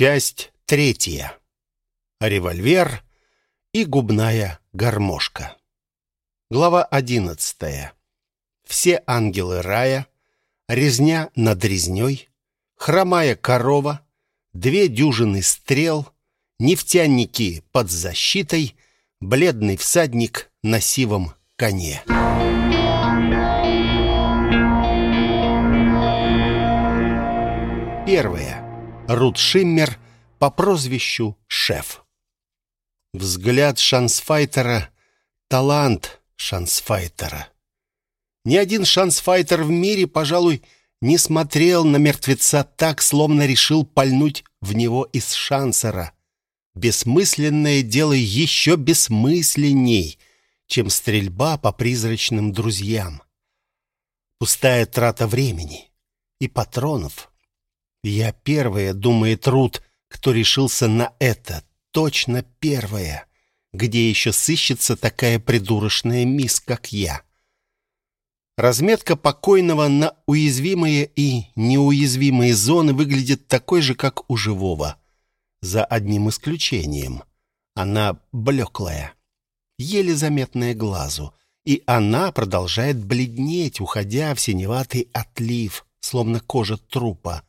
Часть третья. Револьвер и губная гармошка. Глава одиннадцатая. Все ангелы рая, резня над резней, хромая корова, две дюжины стрел, нефтяники под защитой, бледный всадник на сивом коне. Первое. Рут Шиммер по прозвищу Шеф. Взгляд шансфайтера — талант шансфайтера. Ни один шансфайтер в мире, пожалуй, не смотрел на мертвеца так, словно решил пальнуть в него из шансера. Бессмысленное дело еще бессмысленней, чем стрельба по призрачным друзьям. Пустая трата времени и патронов. Я первая, думает Рут, кто решился на это. Точно первая. Где еще сыщется такая придурочная мисс, как я? Разметка покойного на уязвимые и неуязвимые зоны выглядит такой же, как у живого. За одним исключением. Она блеклая, еле заметная глазу, и она продолжает бледнеть, уходя в синеватый отлив, словно кожа трупа.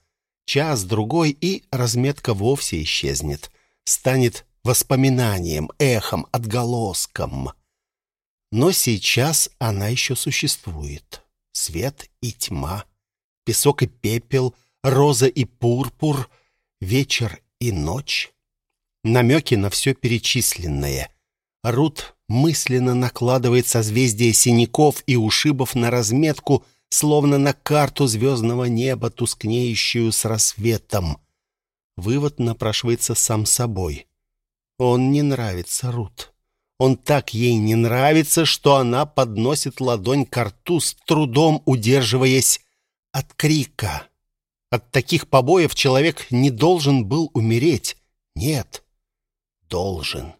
Час-другой, и разметка вовсе исчезнет. Станет воспоминанием, эхом, отголоском. Но сейчас она еще существует. Свет и тьма, песок и пепел, роза и пурпур, вечер и ночь. Намеки на все перечисленное. Рут мысленно накладывает созвездие синяков и ушибов на разметку — словно на карту звездного неба, тускнеющую с рассветом. Вывод напрашивается сам собой. Он не нравится Рут. Он так ей не нравится, что она подносит ладонь к рту, с трудом удерживаясь от крика. От таких побоев человек не должен был умереть. Нет, должен.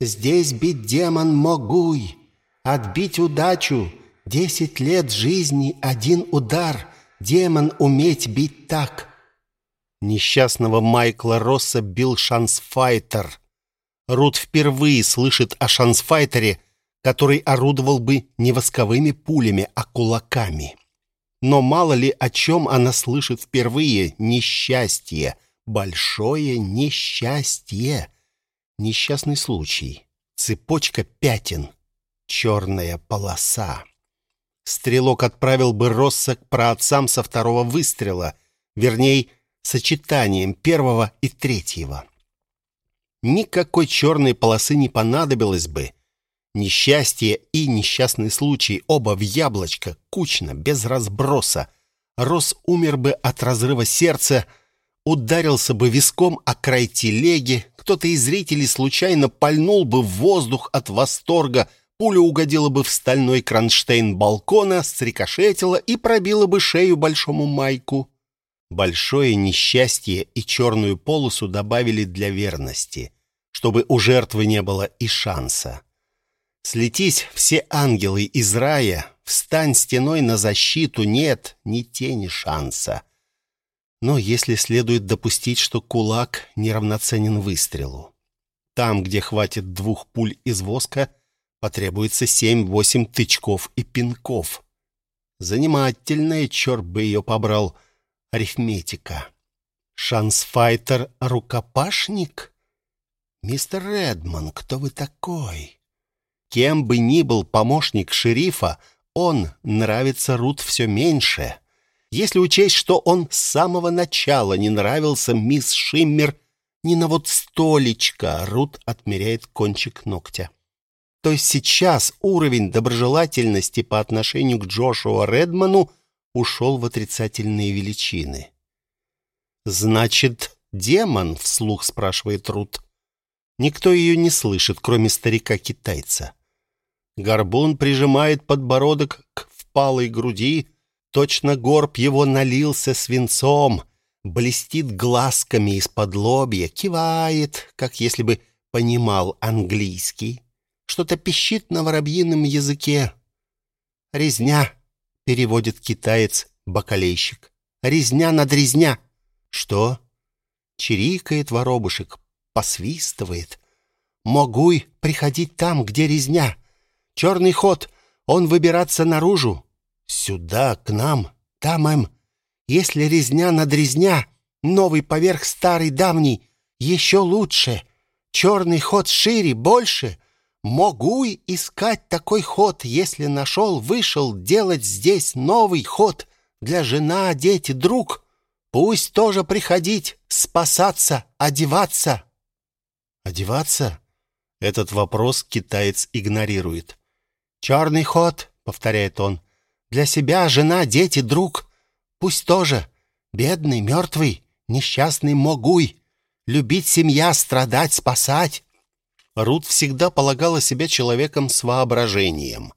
Здесь бить демон могуй, отбить удачу, Десять лет жизни, один удар. Демон уметь бить так. Несчастного Майкла Росса бил шансфайтер. Рут впервые слышит о шансфайтере, который орудовал бы не восковыми пулями, а кулаками. Но мало ли о чем она слышит впервые. Несчастье. Большое несчастье. Несчастный случай. Цепочка пятен. Черная полоса. Стрелок отправил бы Росса к праотцам со второго выстрела, вернее, сочетанием первого и третьего. Никакой черной полосы не понадобилось бы. Несчастье и несчастный случай оба в яблочко, кучно, без разброса. Росс умер бы от разрыва сердца, ударился бы виском о край телеги, кто-то из зрителей случайно пальнул бы в воздух от восторга, Пуля угодила бы в стальной кронштейн балкона, срикошетила и пробила бы шею большому Майку. Большое несчастье и черную полосу добавили для верности, чтобы у жертвы не было и шанса. Слетись все ангелы из рая, встань стеной на защиту, нет ни тени шанса. Но если следует допустить, что кулак неравноценен выстрелу. Там, где хватит двух пуль из воска, потребуется семь-восемь тычков и пинков. Занимательная, черт бы ее побрал, арифметика. Шансфайтер — рукопашник? Мистер Редман, кто вы такой? Кем бы ни был помощник шерифа, он нравится Рут все меньше. Если учесть, что он с самого начала не нравился мисс Шиммер, ни на вот столечко Рут отмеряет кончик ногтя то сейчас уровень доброжелательности по отношению к Джошуа Редману ушел в отрицательные величины. «Значит, демон?» — вслух спрашивает Рут. Никто ее не слышит, кроме старика-китайца. Горбун прижимает подбородок к впалой груди, точно горб его налился свинцом, блестит глазками из-под лобья, кивает, как если бы понимал английский что-то пищит на воробьином языке. «Резня», — переводит китаец-бакалейщик. «Резня над резня». «Что?» Чирикает воробушек, посвистывает. Могуй приходить там, где резня. Черный ход, он выбираться наружу. Сюда, к нам, там, эм. Если резня над резня, новый поверх старый давний, еще лучше. Черный ход шире, больше. Могу искать такой ход, если нашел, вышел делать здесь новый ход для жена, дети, друг. Пусть тоже приходить, спасаться, одеваться. Одеваться? Этот вопрос китаец игнорирует. «Черный ход», — повторяет он, — «для себя жена, дети, друг. Пусть тоже. Бедный, мертвый, несчастный могуй. Любить семья, страдать, спасать». Рут всегда полагала себя человеком с воображением.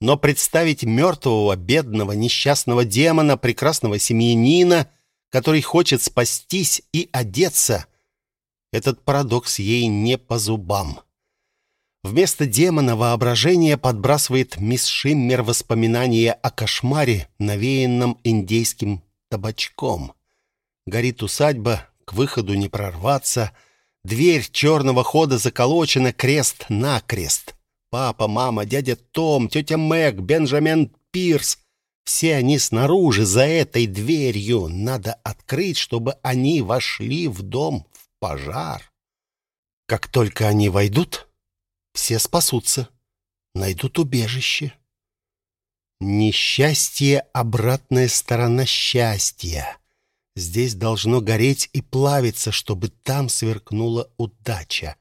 Но представить мертвого, бедного, несчастного демона, прекрасного семьянина, который хочет спастись и одеться, этот парадокс ей не по зубам. Вместо демона воображение подбрасывает мисс Шиммер воспоминания о кошмаре, навеянном индейским табачком. Горит усадьба, к выходу не прорваться. Дверь черного хода заколочена крест-накрест. Папа, мама, дядя Том, тетя Мэг, Бенджамин Пирс — все они снаружи, за этой дверью. Надо открыть, чтобы они вошли в дом в пожар. Как только они войдут, все спасутся, найдут убежище. Несчастье — обратная сторона счастья. Здесь должно гореть и плавиться, чтобы там сверкнула удача.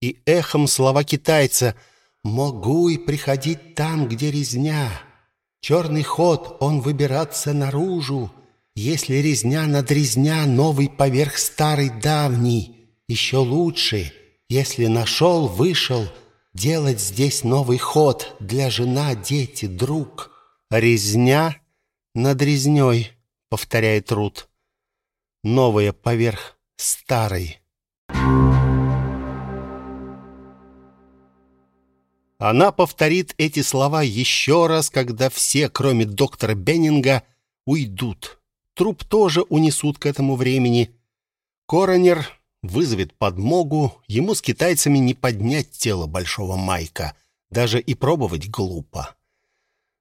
И эхом слова китайца «Могу и приходить там, где резня». Черный ход, он выбираться наружу. Если резня над резня, новый поверх старый давний. Еще лучше, если нашел, вышел, делать здесь новый ход для жена, дети, друг. Резня над резней, повторяет Рут новое поверх старой. Она повторит эти слова еще раз, когда все, кроме доктора Беннинга, уйдут. Труп тоже унесут к этому времени. Коронер вызовет подмогу. Ему с китайцами не поднять тело большого Майка. Даже и пробовать глупо.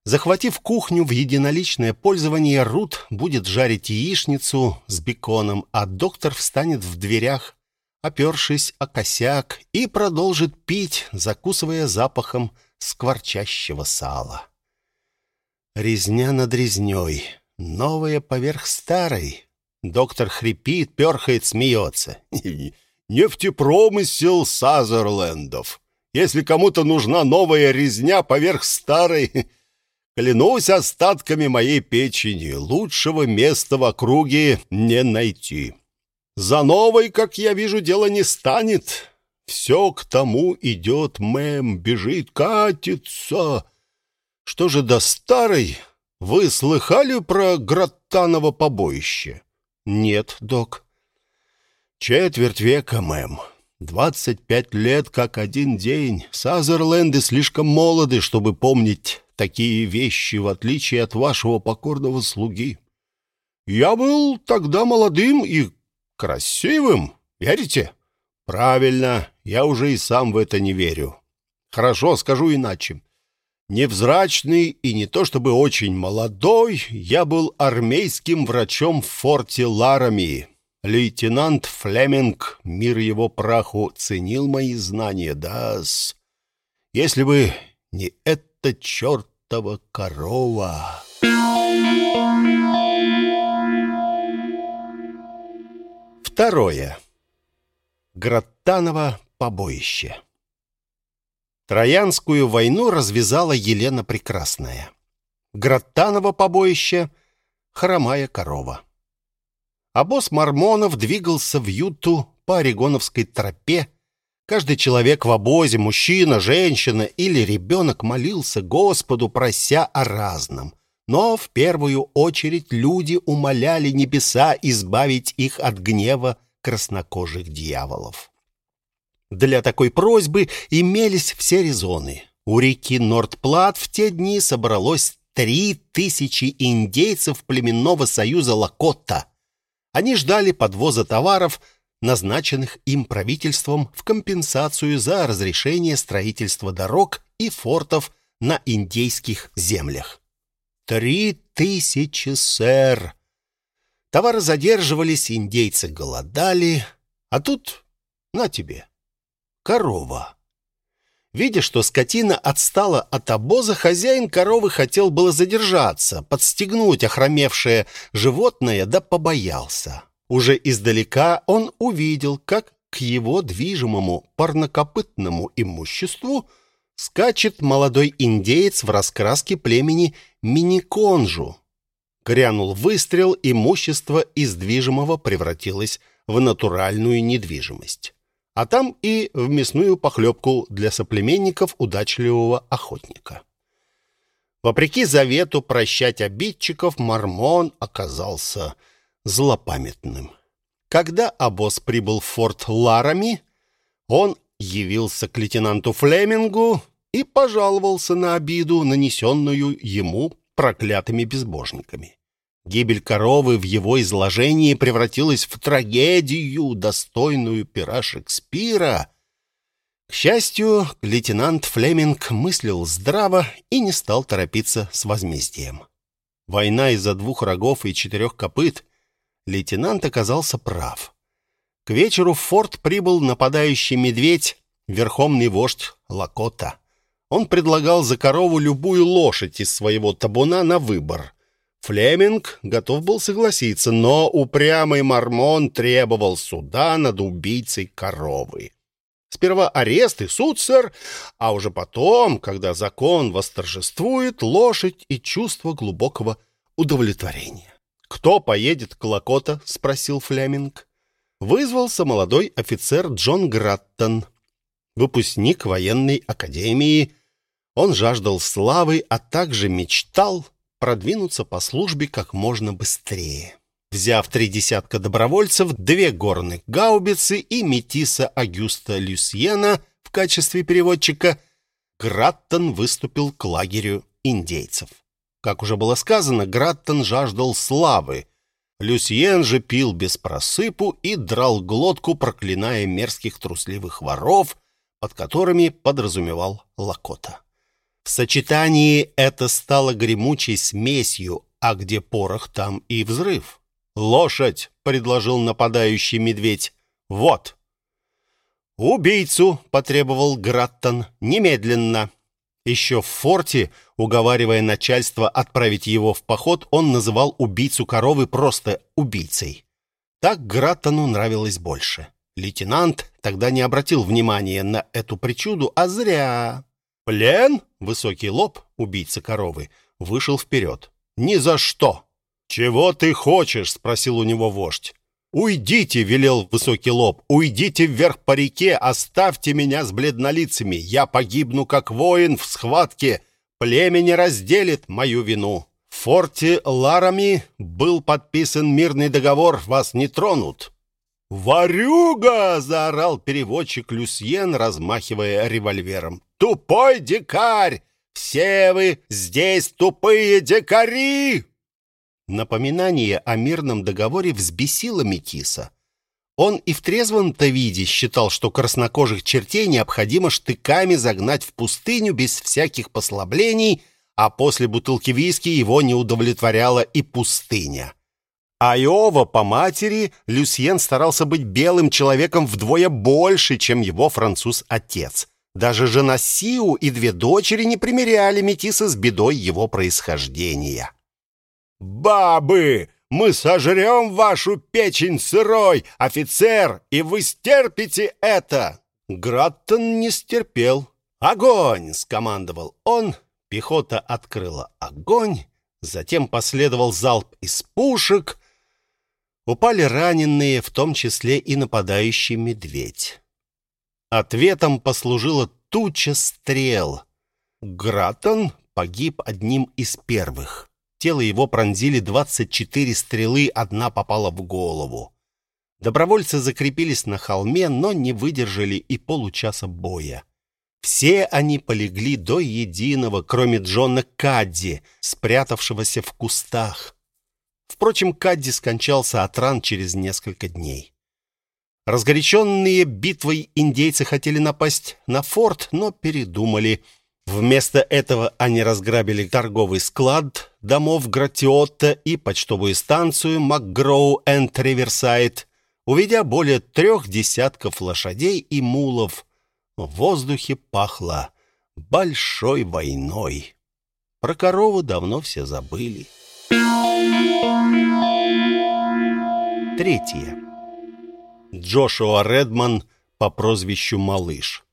Захватив кухню в единоличное пользование, Рут будет жарить яичницу с беконом, а доктор встанет в дверях, опершись о косяк, и продолжит пить, закусывая запахом скворчащего сала. Резня над резней, новая поверх старой. Доктор хрипит, перхает, смеется. «Нефтепромысел Сазерлендов. Если кому-то нужна новая резня поверх старой, Клянусь остатками моей печени, лучшего места в округе не найти. За новой, как я вижу, дело не станет. Все к тому идет, мэм, бежит, катится. Что же до старой? Вы слыхали про Граттаново побоище? Нет, док. Четверть века, мэм. Двадцать пять лет, как один день. Сазерленды слишком молоды, чтобы помнить такие вещи, в отличие от вашего покорного слуги. Я был тогда молодым и красивым, верите? Правильно, я уже и сам в это не верю. Хорошо, скажу иначе. Невзрачный и не то чтобы очень молодой, я был армейским врачом в форте Ларами. Лейтенант Флеминг, мир его праху, ценил мои знания, да-с. Если бы не эта чертова корова. Второе. Граттаново побоище. Троянскую войну развязала Елена Прекрасная. Граттаново побоище — хромая корова. Обоз мормонов двигался в Юту по Орегоновской тропе, Каждый человек в обозе, мужчина, женщина или ребенок молился Господу, прося о разном. Но в первую очередь люди умоляли небеса избавить их от гнева краснокожих дьяволов. Для такой просьбы имелись все резоны. У реки Нордплат в те дни собралось три тысячи индейцев племенного союза Лакотта. Они ждали подвоза товаров, назначенных им правительством в компенсацию за разрешение строительства дорог и фортов на индейских землях. Три тысячи, сэр! Товары задерживались, индейцы голодали, а тут на тебе корова. Видя, что скотина отстала от обоза, хозяин коровы хотел было задержаться, подстегнуть охромевшее животное, да побоялся. Уже издалека он увидел, как к его движимому парнокопытному имуществу скачет молодой индеец в раскраске племени Миниконжу. Грянул выстрел, имущество из движимого превратилось в натуральную недвижимость а там и в мясную похлебку для соплеменников удачливого охотника. Вопреки завету прощать обидчиков, Мормон оказался злопамятным. Когда обоз прибыл в форт Ларами, он явился к лейтенанту Флемингу и пожаловался на обиду, нанесенную ему проклятыми безбожниками. Гибель коровы в его изложении превратилась в трагедию, достойную пера Шекспира. К счастью, лейтенант Флеминг мыслил здраво и не стал торопиться с возмездием. Война из-за двух рогов и четырех копыт. Лейтенант оказался прав. К вечеру в форт прибыл нападающий медведь, верховный вождь Лакота. Он предлагал за корову любую лошадь из своего табуна на выбор — Флеминг готов был согласиться, но упрямый мормон требовал суда над убийцей коровы. Сперва арест и суд, сэр, а уже потом, когда закон восторжествует, лошадь и чувство глубокого удовлетворения. «Кто поедет к Лакота?» — спросил Флеминг. Вызвался молодой офицер Джон Граттон, выпускник военной академии. Он жаждал славы, а также мечтал продвинуться по службе как можно быстрее. Взяв три десятка добровольцев, две горных гаубицы и метиса Агюста Люсьена в качестве переводчика, Граттон выступил к лагерю индейцев. Как уже было сказано, Граттон жаждал славы. Люсьен же пил без просыпу и драл глотку, проклиная мерзких трусливых воров, под которыми подразумевал Лакота. В сочетании это стало гремучей смесью, а где порох, там и взрыв. «Лошадь!» — предложил нападающий медведь. «Вот!» «Убийцу!» — потребовал Граттон. «Немедленно!» Еще в форте, уговаривая начальство отправить его в поход, он называл убийцу коровы просто убийцей. Так Граттону нравилось больше. Лейтенант тогда не обратил внимания на эту причуду, а зря. «Плен?» — высокий лоб, убийца коровы, вышел вперед. «Ни за что!» «Чего ты хочешь?» — спросил у него вождь. «Уйдите!» — велел высокий лоб. «Уйдите вверх по реке, оставьте меня с бледнолицами. Я погибну, как воин в схватке. Племя не разделит мою вину. В форте Ларами был подписан мирный договор, вас не тронут». «Варюга!» — заорал переводчик Люсьен, размахивая револьвером. Тупой дикарь! Все вы здесь тупые дикари!» Напоминание о мирном договоре взбесило Метиса. Он и в трезвом-то виде считал, что краснокожих чертей необходимо штыками загнать в пустыню без всяких послаблений, а после бутылки виски его не удовлетворяла и пустыня. А Иова по матери Люсьен старался быть белым человеком вдвое больше, чем его француз-отец. Даже жена Сиу и две дочери не примеряли метиса с бедой его происхождения. «Бабы, мы сожрем вашу печень сырой, офицер, и вы стерпите это!» Граттон не стерпел. «Огонь!» — скомандовал он. Пехота открыла огонь. Затем последовал залп из пушек. Упали раненые, в том числе и нападающий медведь. Ответом послужила туча стрел. Гратон погиб одним из первых. Тело его пронзили 24 стрелы, одна попала в голову. Добровольцы закрепились на холме, но не выдержали и получаса боя. Все они полегли до единого, кроме Джона Кадди, спрятавшегося в кустах. Впрочем, Кадди скончался от ран через несколько дней. Разгоряченные битвой индейцы хотели напасть на форт, но передумали. Вместо этого они разграбили торговый склад домов Гратиотта и почтовую станцию МакГроу энд Риверсайд, уведя более трех десятков лошадей и мулов. В воздухе пахло большой войной. Про корову давно все забыли. Третье. Джошуа Редман по прозвищу Малыш.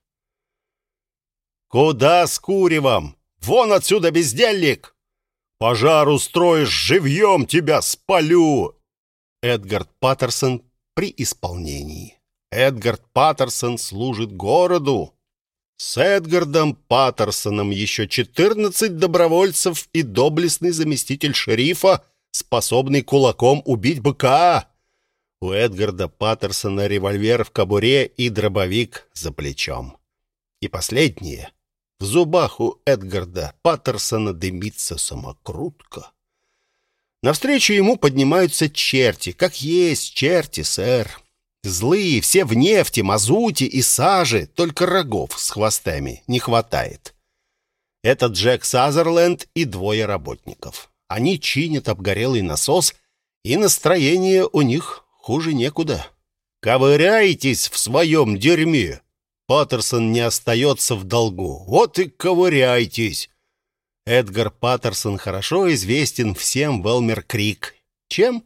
«Куда с куревом? Вон отсюда, бездельник! Пожар устроишь, живьем тебя спалю!» Эдгард Паттерсон при исполнении. Эдгард Паттерсон служит городу. С Эдгардом Паттерсоном еще 14 добровольцев и доблестный заместитель шерифа, способный кулаком убить быка. У Эдгарда Паттерсона револьвер в кобуре и дробовик за плечом. И последнее. В зубах у Эдгарда Паттерсона дымится самокрутка. Навстречу ему поднимаются черти. Как есть черти, сэр. Злые, все в нефти, мазуте и саже, только рогов с хвостами не хватает. Это Джек Сазерленд и двое работников. Они чинят обгорелый насос, и настроение у них Хуже некуда. Ковыряйтесь в своем дерьме. Паттерсон не остается в долгу. Вот и ковыряйтесь. Эдгар Паттерсон хорошо известен всем в Элмер-Крик. Чем?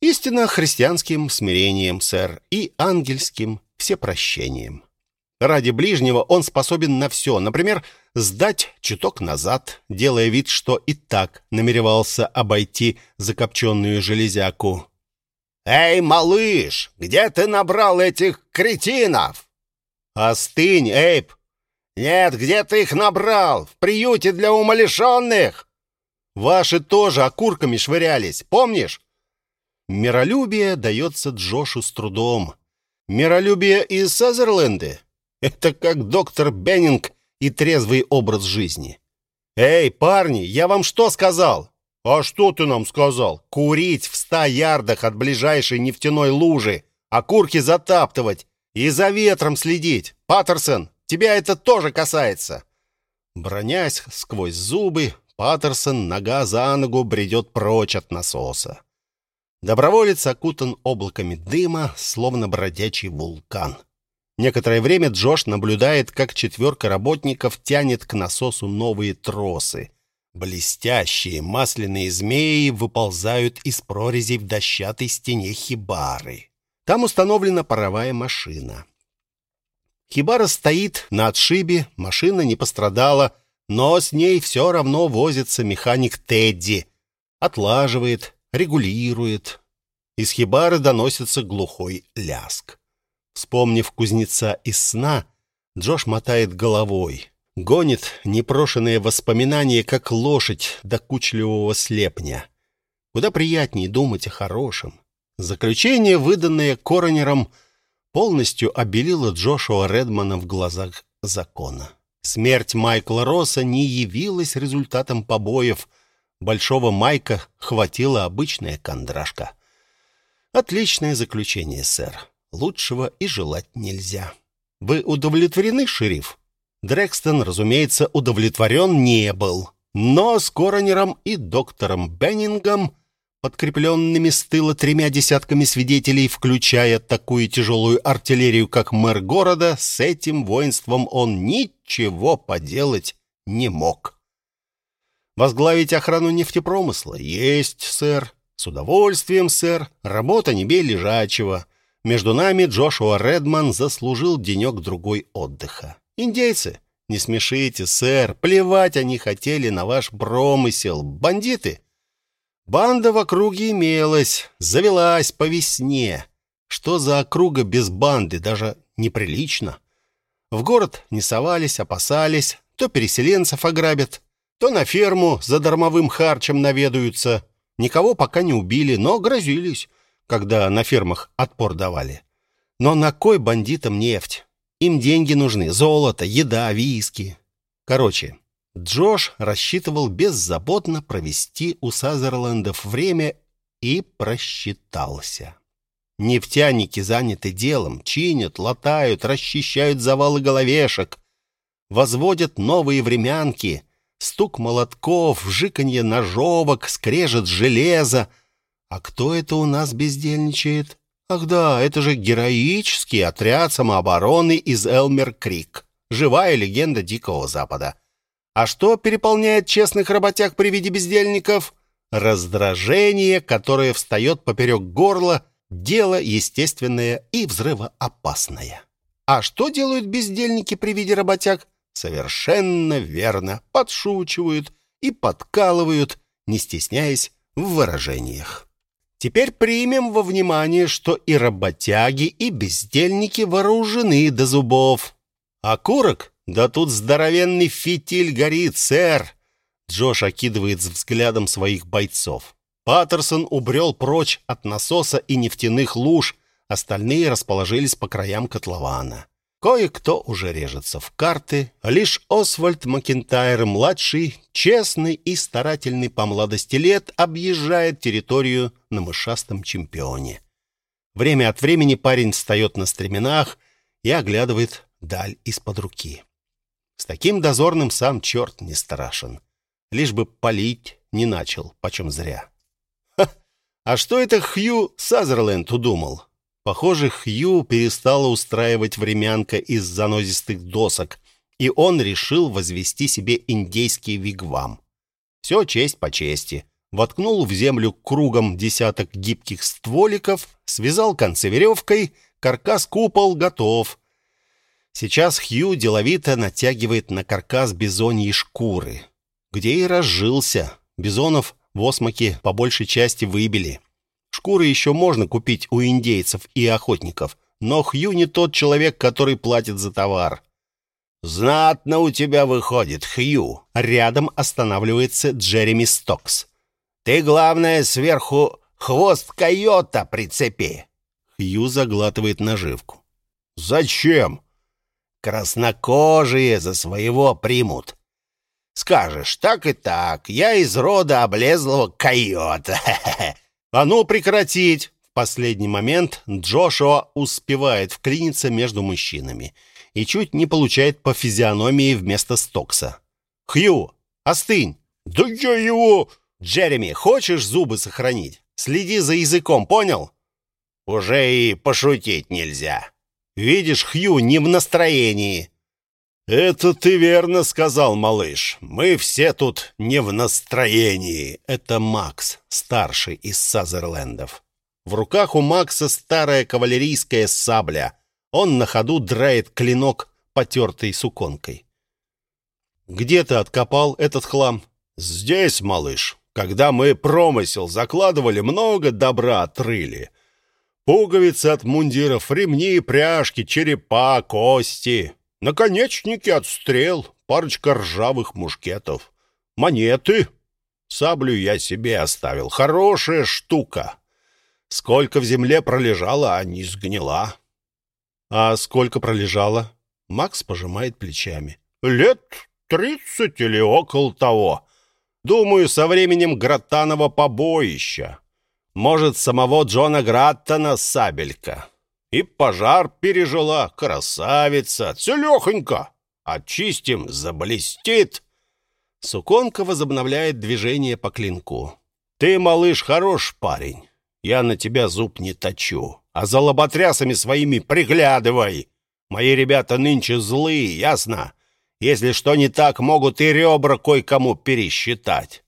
Истинно христианским смирением, сэр, и ангельским всепрощением. Ради ближнего он способен на все. Например, сдать чуток назад, делая вид, что и так намеревался обойти закопченную железяку. «Эй, малыш, где ты набрал этих кретинов?» «Остынь, Эйп!» «Нет, где ты их набрал? В приюте для умалишенных?» «Ваши тоже окурками швырялись, помнишь?» Миролюбие дается Джошу с трудом. Миролюбие из Сазерленда — это как доктор Беннинг и трезвый образ жизни. «Эй, парни, я вам что сказал? «А что ты нам сказал?» «Курить в ста ярдах от ближайшей нефтяной лужи, окурки затаптывать и за ветром следить. Паттерсон, тебя это тоже касается!» Бронясь сквозь зубы, Паттерсон нога за ногу бредет прочь от насоса. Доброволец окутан облаками дыма, словно бродячий вулкан. Некоторое время Джош наблюдает, как четверка работников тянет к насосу новые тросы — Блестящие масляные змеи выползают из прорезей в дощатой стене хибары. Там установлена паровая машина. Хибара стоит на отшибе, машина не пострадала, но с ней все равно возится механик Тедди. Отлаживает, регулирует. Из хибары доносится глухой ляск. Вспомнив кузнеца из сна, Джош мотает головой. Гонит непрошенные воспоминания, как лошадь докучливого слепня. Куда приятнее думать о хорошем. Заключение, выданное коронером, полностью обелило Джошуа Редмана в глазах закона. Смерть Майкла Росса не явилась результатом побоев. Большого Майка хватила обычная кондрашка. Отличное заключение, сэр. Лучшего и желать нельзя. Вы удовлетворены, шериф? Дрекстон, разумеется, удовлетворен не был. Но с Коронером и доктором Беннингом, подкрепленными с тыла тремя десятками свидетелей, включая такую тяжелую артиллерию, как мэр города, с этим воинством он ничего поделать не мог. Возглавить охрану нефтепромысла? Есть, сэр. С удовольствием, сэр. Работа не бей лежачего. Между нами Джошуа Редман заслужил денек-другой отдыха. Индейцы, не смешите, сэр, плевать они хотели на ваш промысел. Бандиты. Банда в округе имелась, завелась по весне. Что за округа без банды, даже неприлично. В город не совались, опасались, то переселенцев ограбят, то на ферму за дармовым харчем наведаются. Никого пока не убили, но грозились, когда на фермах отпор давали. Но на кой бандитам нефть? Им деньги нужны, золото, еда, виски. Короче, Джош рассчитывал беззаботно провести у Сазерлендов время и просчитался. Нефтяники заняты делом, чинят, латают, расчищают завалы головешек, возводят новые времянки, стук молотков, жиканье ножовок, скрежет железа. А кто это у нас бездельничает? Ах да, это же героический отряд самообороны из Элмер-Крик. Живая легенда Дикого Запада. А что переполняет честных работяг при виде бездельников? Раздражение, которое встает поперек горла, дело естественное и взрывоопасное. А что делают бездельники при виде работяг? Совершенно верно, подшучивают и подкалывают, не стесняясь в выражениях. Теперь примем во внимание, что и работяги, и бездельники вооружены до зубов. А курок да тут здоровенный фитиль горит, сэр. Джош окидывает взглядом своих бойцов. Паттерсон убрел прочь от насоса и нефтяных луж, остальные расположились по краям котлована. Кое-кто уже режется в карты, лишь Освальд Макентайр-младший, честный и старательный по младости лет, объезжает территорию на мышастом чемпионе. Время от времени парень встает на стременах и оглядывает даль из-под руки. С таким дозорным сам черт не страшен. Лишь бы полить не начал, почем зря. Ха! А что это Хью Сазерленд удумал? Похоже, Хью перестала устраивать времянка из занозистых досок, и он решил возвести себе индейский вигвам. Все честь по чести. Воткнул в землю кругом десяток гибких стволиков, связал концы веревкой, каркас-купол готов — Сейчас Хью деловито натягивает на каркас бизоньи шкуры, где и разжился. Бизонов в осмоке по большей части выбили. Шкуры еще можно купить у индейцев и охотников, но Хью не тот человек, который платит за товар. «Знатно у тебя выходит, Хью!» Рядом останавливается Джереми Стокс. «Ты, главное, сверху хвост койота прицепи!» Хью заглатывает наживку. «Зачем?» Краснокожие за своего примут. Скажешь, так и так, я из рода облезлого койота. А ну прекратить! В последний момент Джошуа успевает вклиниться между мужчинами и чуть не получает по физиономии вместо Стокса. «Хью, остынь!» «Да я его...» «Джереми, хочешь зубы сохранить? Следи за языком, понял?» «Уже и пошутить нельзя». Видишь, Хью не в настроении». «Это ты верно сказал, малыш. Мы все тут не в настроении». Это Макс, старший из Сазерлендов. В руках у Макса старая кавалерийская сабля. Он на ходу драет клинок, потертый суконкой. «Где ты откопал этот хлам?» «Здесь, малыш. Когда мы промысел закладывали, много добра отрыли. Пуговицы от мундиров, ремни, пряжки, черепа, кости, наконечники от стрел, парочка ржавых мушкетов, монеты. Саблю я себе оставил. Хорошая штука. Сколько в земле пролежала, а не сгнила. А сколько пролежала? Макс пожимает плечами. Лет тридцать или около того. Думаю, со временем Гротанова побоища. Может, самого Джона Граттона сабелька. И пожар пережила, красавица, целехонько. Очистим, заблестит. Суконка возобновляет движение по клинку. Ты, малыш, хорош парень. Я на тебя зуб не точу. А за лоботрясами своими приглядывай. Мои ребята нынче злые, ясно? Если что не так, могут и ребра кое-кому пересчитать.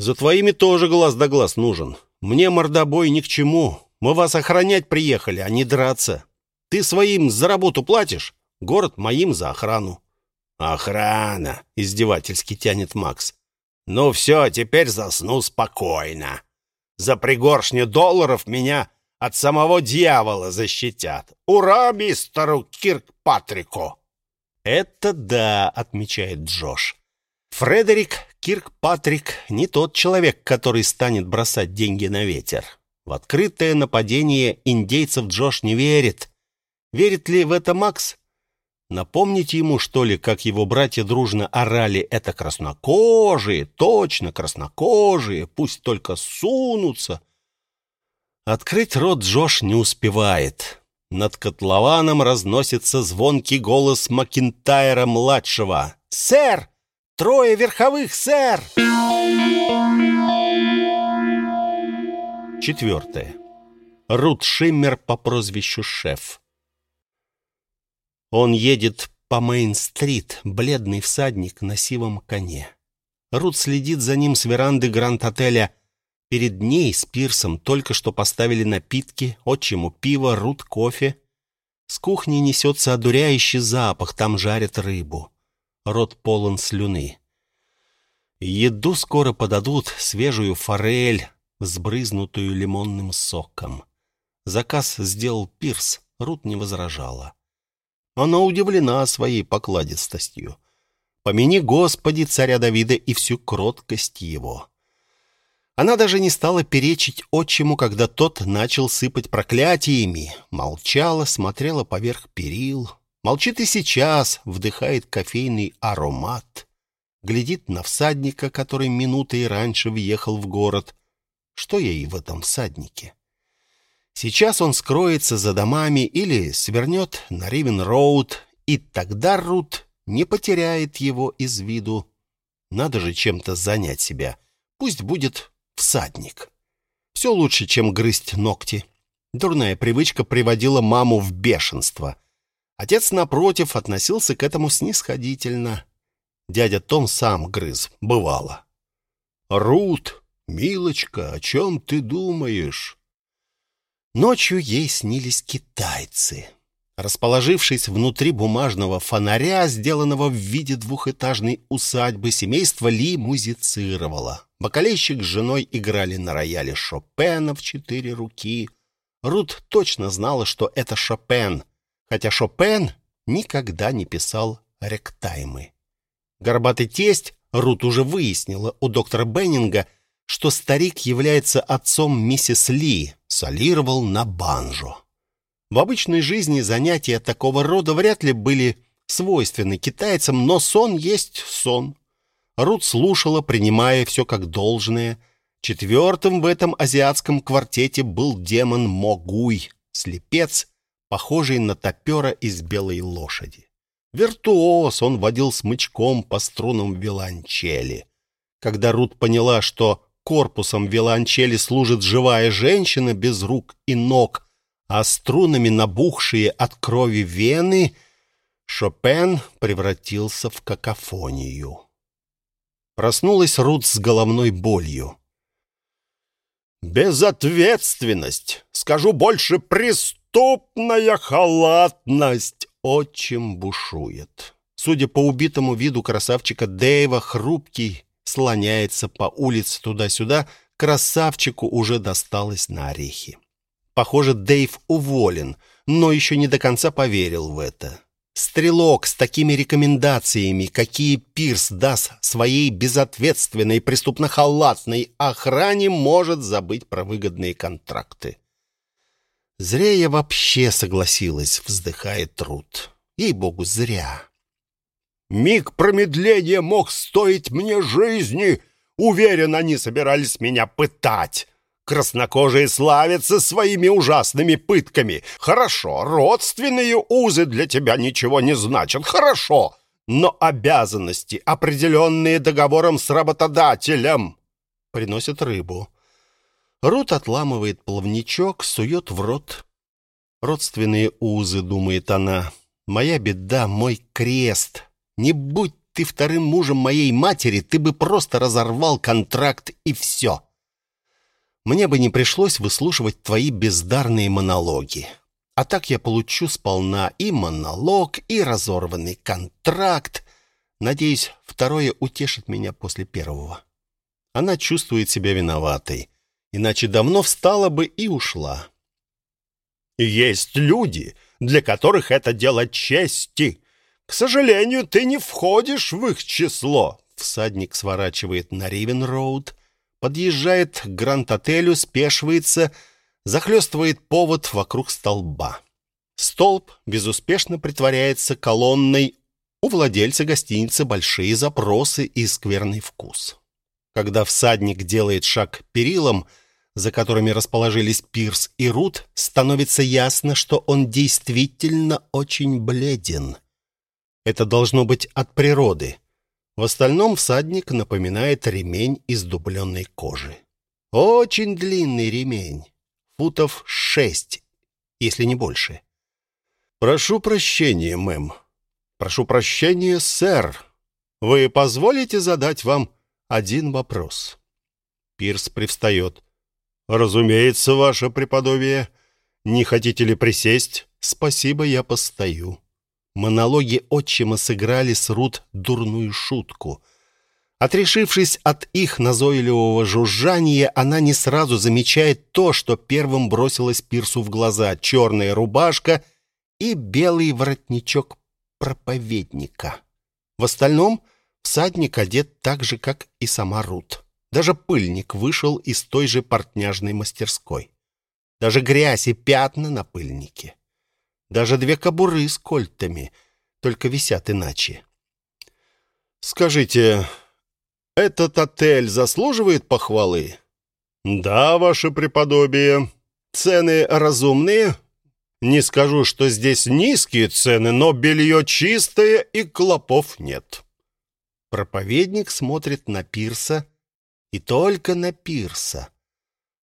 За твоими тоже глаз да глаз нужен. Мне мордобой ни к чему. Мы вас охранять приехали, а не драться. Ты своим за работу платишь, город моим за охрану. Охрана, издевательски тянет Макс. Ну все, теперь засну спокойно. За пригоршню долларов меня от самого дьявола защитят. Ура мистеру Киркпатрику! Это да, отмечает Джош. Фредерик Киркпатрик не тот человек, который станет бросать деньги на ветер. В открытое нападение индейцев Джош не верит. Верит ли в это Макс? Напомнить ему, что ли, как его братья дружно орали «Это краснокожие, точно краснокожие, пусть только сунутся!» Открыть рот Джош не успевает. Над котлованом разносится звонкий голос Макинтайра-младшего. «Сэр! Трое верховых, сэр!» Четвертое. Рут Шиммер по прозвищу Шеф. Он едет по Мейн-стрит, бледный всадник на сивом коне. Рут следит за ним с веранды Гранд-отеля. Перед ней с Пирсом только что поставили напитки, отчиму пиво, Рут кофе. С кухни несется одуряющий запах, там жарят рыбу. Рот полон слюны. Еду скоро подадут, свежую форель, сбрызнутую лимонным соком. Заказ сделал Пирс, Рут не возражала. Она удивлена своей покладистостью. Помяни, Господи, царя Давида и всю кроткость его. Она даже не стала перечить отчиму, когда тот начал сыпать проклятиями. Молчала, смотрела поверх перил. Молчит и сейчас, вдыхает кофейный аромат. Глядит на всадника, который минутой раньше въехал в город. Что ей в этом всаднике? Сейчас он скроется за домами или свернет на Ривен-Роуд, и тогда Рут не потеряет его из виду. Надо же чем-то занять себя. Пусть будет всадник. Все лучше, чем грызть ногти. Дурная привычка приводила маму в бешенство. Отец, напротив, относился к этому снисходительно. Дядя Том сам грыз, бывало. «Рут!» «Милочка, о чем ты думаешь?» Ночью ей снились китайцы. Расположившись внутри бумажного фонаря, сделанного в виде двухэтажной усадьбы, семейство Ли музицировало. Бокалейщик с женой играли на рояле Шопена в четыре руки. Рут точно знала, что это Шопен, хотя Шопен никогда не писал ректаймы. Горбатый тесть, Рут уже выяснила у доктора Беннинга, что старик является отцом миссис Ли, солировал на банджо. В обычной жизни занятия такого рода вряд ли были свойственны китайцам, но сон есть сон. Рут слушала, принимая все как должное. Четвертым в этом азиатском квартете был демон Могуй, слепец, похожий на топера из белой лошади. Виртуоз он водил смычком по струнам виолончели. Когда Рут поняла, что корпусом виолончели служит живая женщина без рук и ног, а струнами набухшие от крови вены, Шопен превратился в какофонию. Проснулась Рут с головной болью. «Безответственность! Скажу больше, преступная халатность!» Отчим бушует. Судя по убитому виду красавчика Дэйва, хрупкий, слоняется по улице туда-сюда, красавчику уже досталось на орехи. Похоже, Дэйв уволен, но еще не до конца поверил в это. Стрелок с такими рекомендациями, какие Пирс даст своей безответственной преступно-халатной охране, может забыть про выгодные контракты. «Зря я вообще согласилась», — вздыхает Рут. «Ей-богу, зря». Миг промедления мог стоить мне жизни. Уверен, они собирались меня пытать. Краснокожие славятся своими ужасными пытками. Хорошо, родственные узы для тебя ничего не значат. Хорошо, но обязанности, определенные договором с работодателем, приносят рыбу. Рут отламывает плавничок, сует в рот. Родственные узы, думает она. Моя беда, мой крест. Не будь ты вторым мужем моей матери, ты бы просто разорвал контракт и все. Мне бы не пришлось выслушивать твои бездарные монологи. А так я получу сполна и монолог, и разорванный контракт. Надеюсь, второе утешит меня после первого. Она чувствует себя виноватой, иначе давно встала бы и ушла. «Есть люди, для которых это дело чести», к сожалению, ты не входишь в их число. Всадник сворачивает на Ривен-роуд, подъезжает к Гранд-отелю, спешивается, захлестывает повод вокруг столба. Столб безуспешно притворяется колонной. У владельца гостиницы большие запросы и скверный вкус. Когда всадник делает шаг перилом, за которыми расположились Пирс и Рут, становится ясно, что он действительно очень бледен. Это должно быть от природы. В остальном всадник напоминает ремень из дубленной кожи. Очень длинный ремень, футов шесть, если не больше. «Прошу прощения, мэм. Прошу прощения, сэр. Вы позволите задать вам один вопрос?» Пирс привстает. «Разумеется, ваше преподобие. Не хотите ли присесть? Спасибо, я постою». Монологи отчима сыграли с Рут дурную шутку. Отрешившись от их назойливого жужжания, она не сразу замечает то, что первым бросилось Пирсу в глаза — черная рубашка и белый воротничок проповедника. В остальном всадник одет так же, как и сама Рут. Даже пыльник вышел из той же портняжной мастерской. Даже грязь и пятна на пыльнике. Даже две кобуры с кольтами, только висят иначе. «Скажите, этот отель заслуживает похвалы?» «Да, ваше преподобие. Цены разумные?» «Не скажу, что здесь низкие цены, но белье чистое и клопов нет». Проповедник смотрит на Пирса и только на Пирса.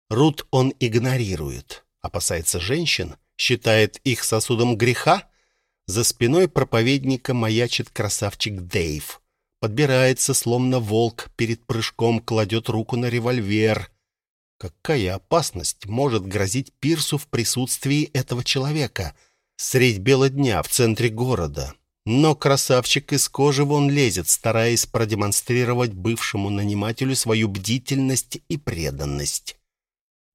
Рут он игнорирует, опасается женщин — считает их сосудом греха, за спиной проповедника маячит красавчик Дэйв. Подбирается, словно волк, перед прыжком кладет руку на револьвер. Какая опасность может грозить Пирсу в присутствии этого человека? Средь бела дня в центре города. Но красавчик из кожи вон лезет, стараясь продемонстрировать бывшему нанимателю свою бдительность и преданность.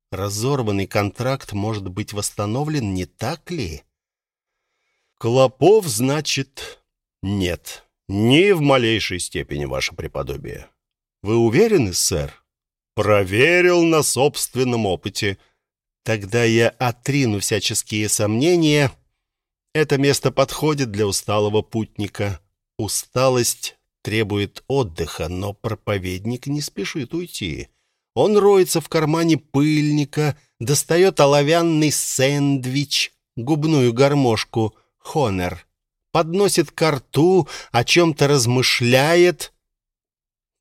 Разорванный контракт может быть восстановлен, не так ли? Клопов, значит, нет. Ни в малейшей степени, ваше преподобие. Вы уверены, сэр? Проверил на собственном опыте. Тогда я отрину всяческие сомнения. Это место подходит для усталого путника. Усталость требует отдыха, но проповедник не спешит уйти. Он роется в кармане пыльника, достает оловянный сэндвич, губную гармошку «Хонер», подносит ко рту, о чем-то размышляет.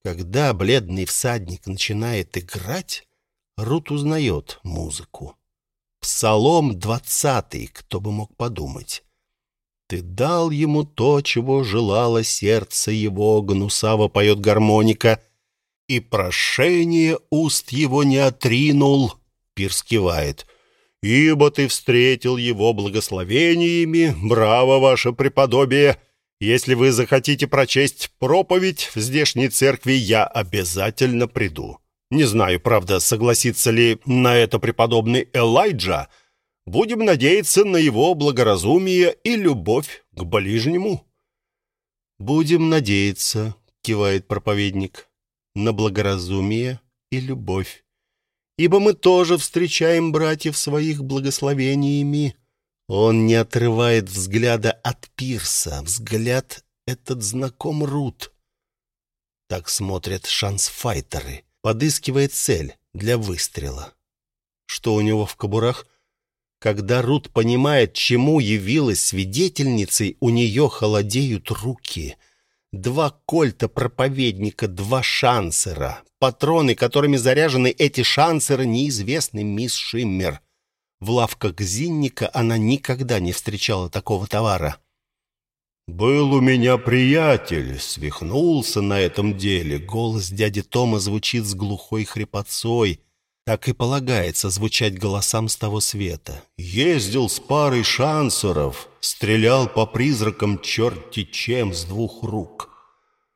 Когда бледный всадник начинает играть, Рут узнает музыку. Псалом двадцатый, кто бы мог подумать. «Ты дал ему то, чего желало сердце его», — гнусаво поет гармоника — и прошение уст его не отринул. Пирс кивает. «Ибо ты встретил его благословениями, браво, ваше преподобие! Если вы захотите прочесть проповедь в здешней церкви, я обязательно приду. Не знаю, правда, согласится ли на это преподобный Элайджа. Будем надеяться на его благоразумие и любовь к ближнему». «Будем надеяться», — кивает проповедник на благоразумие и любовь. Ибо мы тоже встречаем братьев своих благословениями. Он не отрывает взгляда от пирса. Взгляд этот знаком Рут. Так смотрят шансфайтеры, подыскивая цель для выстрела. Что у него в кобурах? Когда Рут понимает, чему явилась свидетельницей, у нее холодеют руки — Два кольта проповедника, два шансера. Патроны, которыми заряжены эти шансеры, неизвестны мисс Шиммер. В лавках Зинника она никогда не встречала такого товара. «Был у меня приятель, свихнулся на этом деле». Голос дяди Тома звучит с глухой хрипотцой. Так и полагается звучать голосам с того света. Ездил с парой шансеров, стрелял по призракам черти чем с двух рук.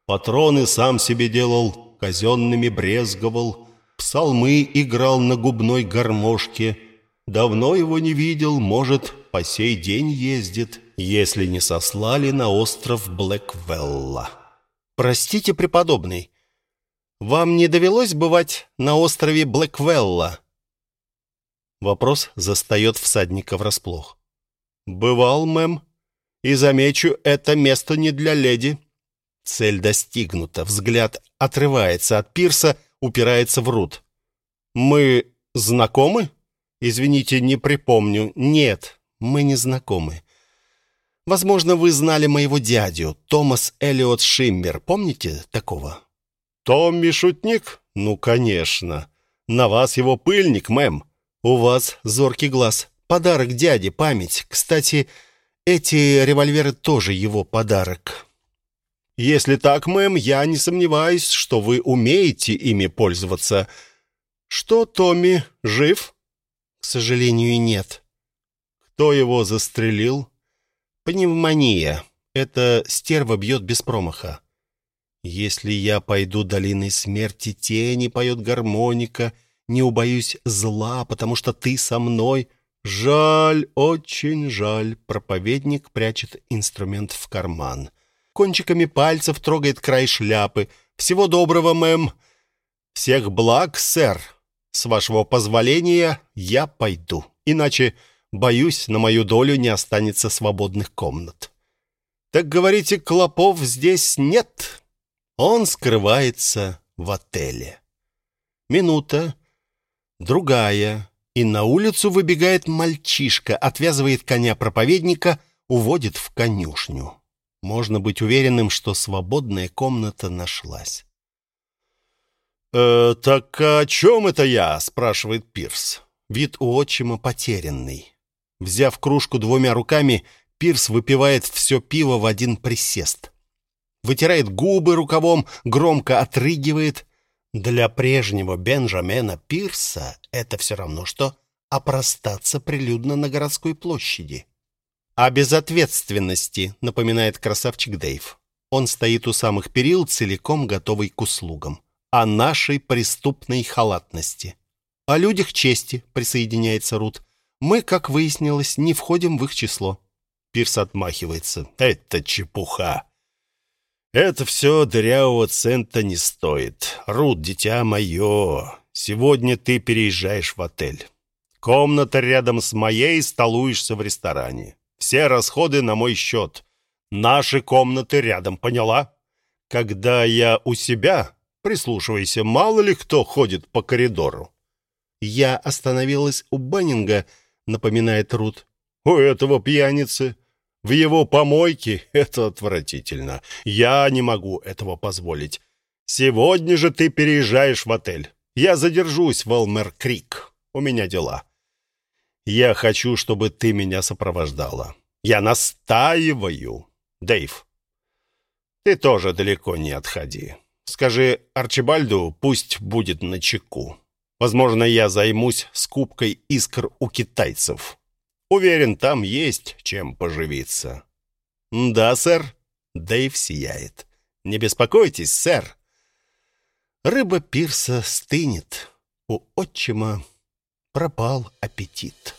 Патроны сам себе делал, казенными брезговал, псалмы играл на губной гармошке. Давно его не видел, может, по сей день ездит, если не сослали на остров Блэквелла. «Простите, преподобный, вам не довелось бывать на острове Блэквелла?» Вопрос застает всадника врасплох. «Бывал, мэм. И замечу, это место не для леди». Цель достигнута. Взгляд отрывается от пирса, упирается в Рут. «Мы знакомы?» «Извините, не припомню. Нет, мы не знакомы. Возможно, вы знали моего дядю, Томас Элиот Шиммер. Помните такого?» «Томми Шутник? Ну, конечно. На вас его пыльник, мэм. У вас зоркий глаз. Подарок дяде, память. Кстати, эти револьверы тоже его подарок. Если так, мэм, я не сомневаюсь, что вы умеете ими пользоваться. Что, Томми, жив? К сожалению, нет. Кто его застрелил? Пневмония. Эта стерва бьет без промаха. Если я пойду долиной смерти тени, поет гармоника, не убоюсь зла, потому что ты со мной. Жаль, очень жаль. Проповедник прячет инструмент в карман. Кончиками пальцев трогает край шляпы. Всего доброго, мэм. Всех благ, сэр. С вашего позволения я пойду. Иначе, боюсь, на мою долю не останется свободных комнат. Так говорите, клопов здесь нет? Он скрывается в отеле. Минута, другая, и на улицу выбегает мальчишка, отвязывает коня проповедника, уводит в конюшню. Можно быть уверенным, что свободная комната нашлась. «Э, «Так о чем это я?» — спрашивает Пирс. Вид у отчима потерянный. Взяв кружку двумя руками, Пирс выпивает все пиво в один присест. Вытирает губы рукавом, громко отрыгивает. Для прежнего Бенджамена Пирса это все равно, что опростаться прилюдно на городской площади. «А без ответственности», — напоминает красавчик Дэйв. Он стоит у самых перил, целиком готовый к услугам. «О нашей преступной халатности». «О людях чести», — присоединяется Рут. «Мы, как выяснилось, не входим в их число». Пирс отмахивается. «Это чепуха. Это все дырявого цента не стоит. Рут, дитя мое, сегодня ты переезжаешь в отель. Комната рядом с моей, столуешься в ресторане. Все расходы на мой счет. Наши комнаты рядом, поняла? Когда я у себя, прислушивайся, мало ли кто ходит по коридору. Я остановилась у Баннинга, напоминает Рут. У этого пьяницы в его помойке — это отвратительно. Я не могу этого позволить. Сегодня же ты переезжаешь в отель. Я задержусь в Элмер-Крик. У меня дела. Я хочу, чтобы ты меня сопровождала. Я настаиваю. Дэйв, ты тоже далеко не отходи. Скажи Арчибальду, пусть будет на чеку. Возможно, я займусь скупкой искр у китайцев. Уверен, там есть чем поживиться. Да, сэр. Дэйв сияет. Не беспокойтесь, сэр. Рыба пирса стынет. У отчима пропал аппетит.